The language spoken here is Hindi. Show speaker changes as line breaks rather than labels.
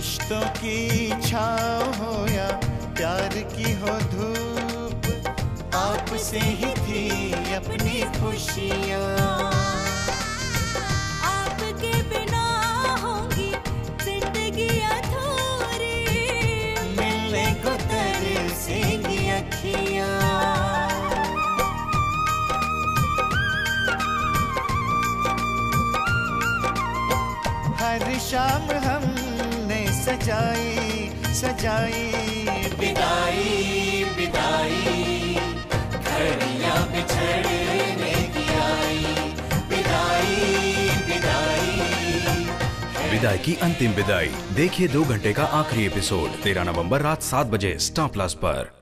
की छाँव हो या प्यार की हो धूप आपसे ही थी अपनी खुशियाँ।
आपके बिना ज़िंदगी अधूरी।
मिलने को तरसेंगी हर शाम हमने सजाई सजाई। विदाई विदाई घड़िया बिछड़ने की आई। विदाई विदाई
विदाई की अंतिम विदाई देखिए दो घंटे का आखिरी एपिसोड तेरह नवंबर रात सात बजे स्टार प्लस पर।